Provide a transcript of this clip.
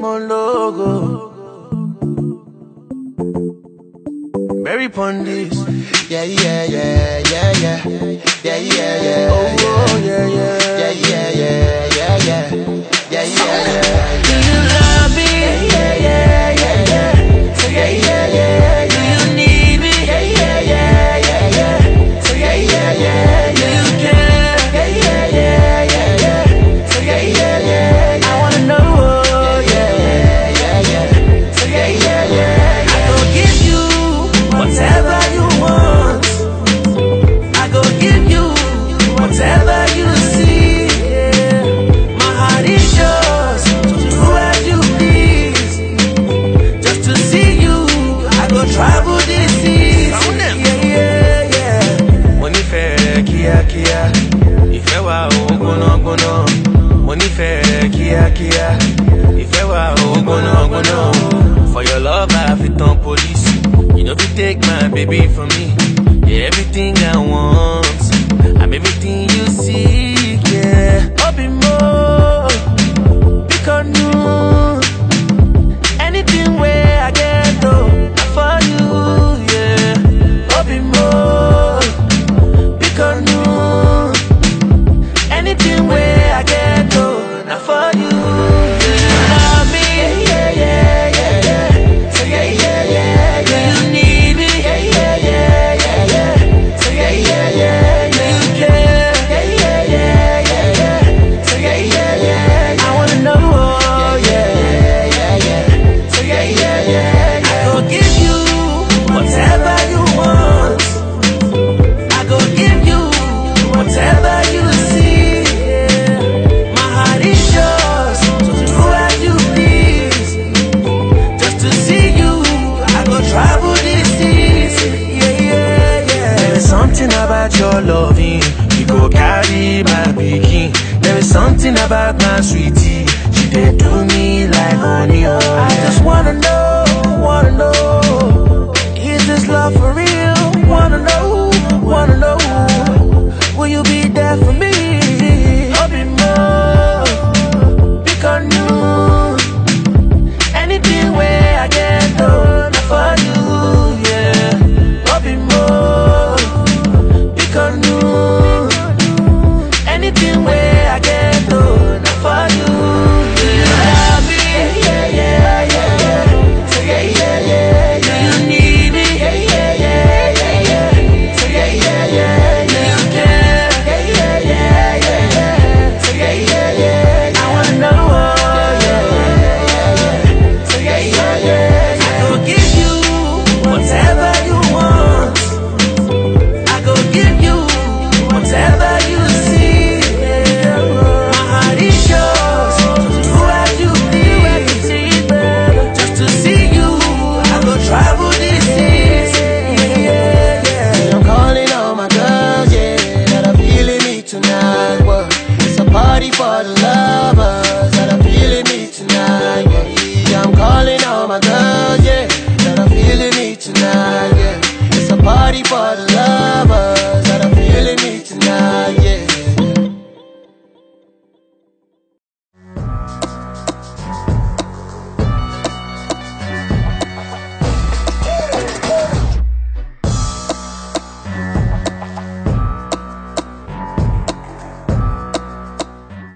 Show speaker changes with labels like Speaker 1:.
Speaker 1: Simon logo. Mary Pondis.
Speaker 2: Yeah, yeah, yeah, yeah, yeah. Yeah, yeah, yeah.
Speaker 1: Oh, oh yeah, yeah. no trouble this season. Yeah, yeah, yeah. Mo nífẹ̀ẹ́ kíákíá, ìfẹ́ wa ò gbónágbóná. Mo nífẹ̀ẹ́ kíákíá, ìfẹ́ wa ò gbónágbóná. For your love, I fit on police. You know you take my baby from me. Yeah, everything I want, I'm everything you seek. Yeah. about your loving. We go carry my pikin There is something about my sweetie. She did do me like honey oh. I just wanna know, wanna know. all the lovers that are feeling me tonight. Yeah,
Speaker 2: I'm calling all my girls.